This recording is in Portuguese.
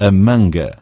a manga.